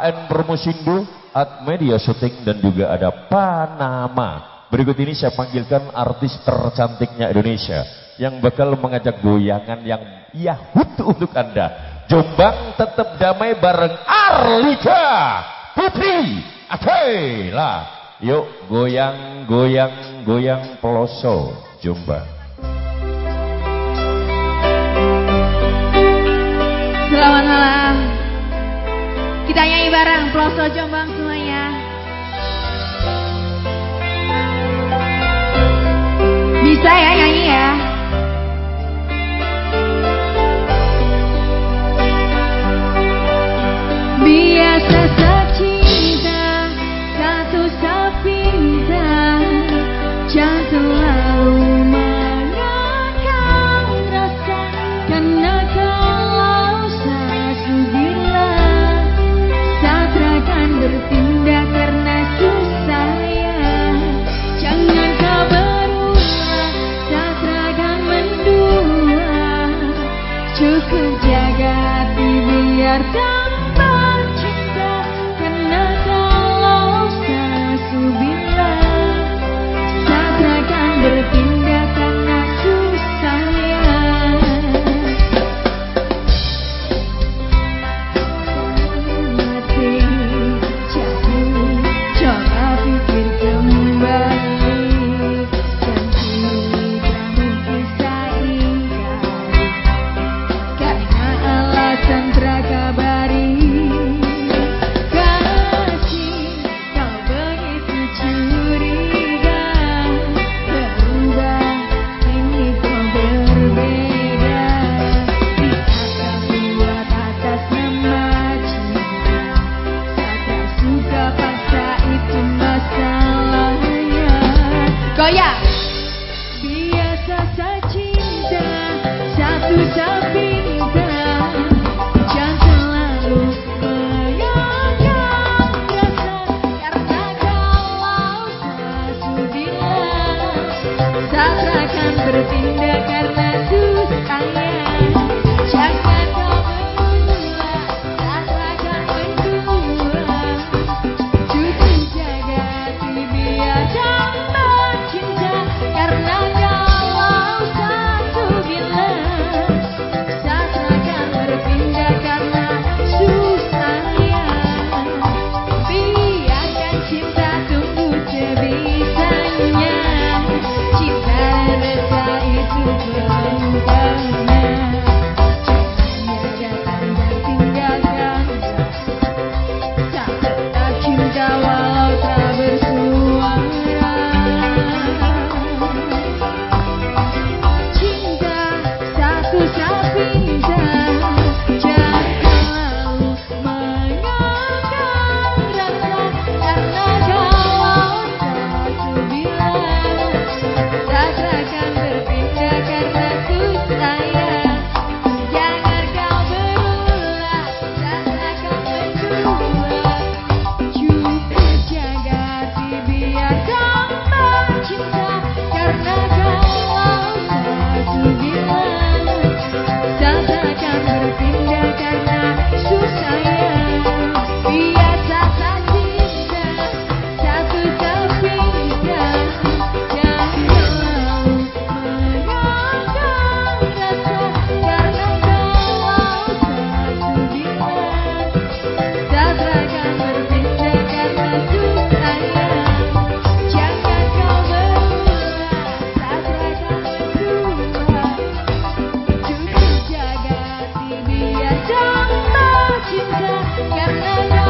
AN Promosindo, At Media Shooting dan juga ada Panama. Berikut ini saya panggilkan artis tercantiknya Indonesia yang bakal mengajak goyangan yang yahut untuk Anda. Jombang tetap damai bareng Arlika Putri Adela. Yuk goyang goyang goyang peloso Jombang. sekarang peloso Jombang semuanya. Bisa ya nyanyi ya. Biasa secinta, satu sepinta, jatuh Cukup jaga biar tahu rasa cinta. Satu sama Cinta rasa itu bertempana Jangan